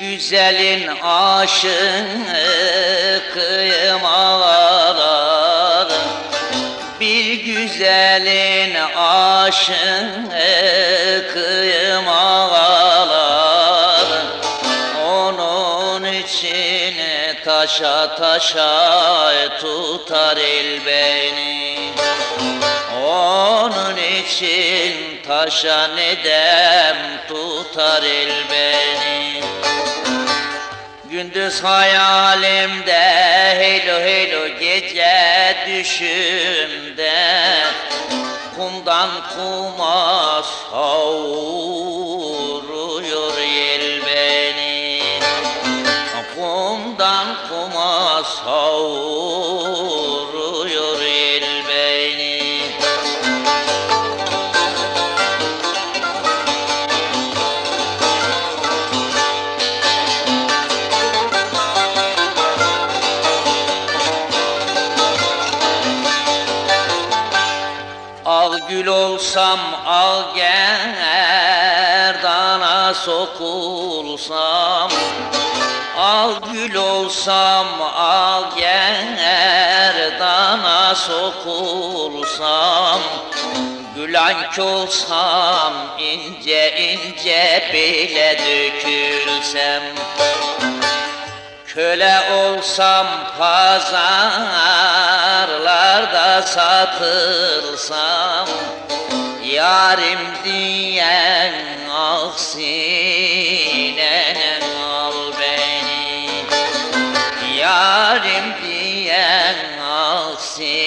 güzelin aşıkıyım ağlar Bir güzelin aşıkıyım ağlar Onun için taşa taşa tutar el beni. Onun için taşa nedem tutar el beni Gündüz hayalimde heylo heylo gece düşümde. Kumdan kuma savuruyor gül olsam al gerdana sokulsam. Al gül olsam al gerdana sokulsam. Gülank olsam ince ince bile dökülsem Köle olsam pazarlarda satılsam Yarim diyen aksine al beni. Yarim diyen aksine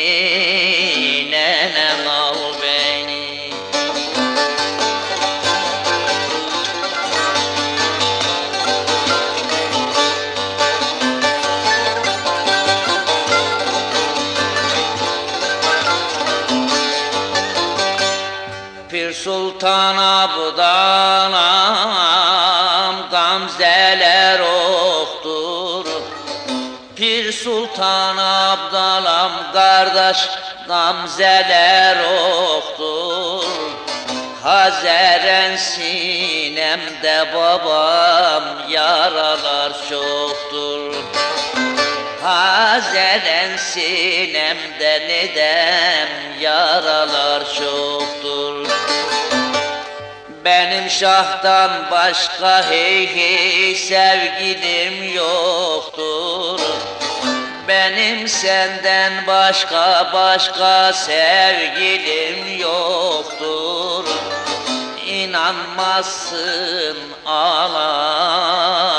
Sultan Abdalam gamzeler oktur. Pir Sultan Abdalam kardeş gamzeler oktur. Hazeren sinemde babam yaralar çoktur. Hazeren sinemde nedem yaralar çoktur şahtan başka hey hey sevgilim yoktur. Benim senden başka başka sevgilim yoktur. İnanmazsın Allah'a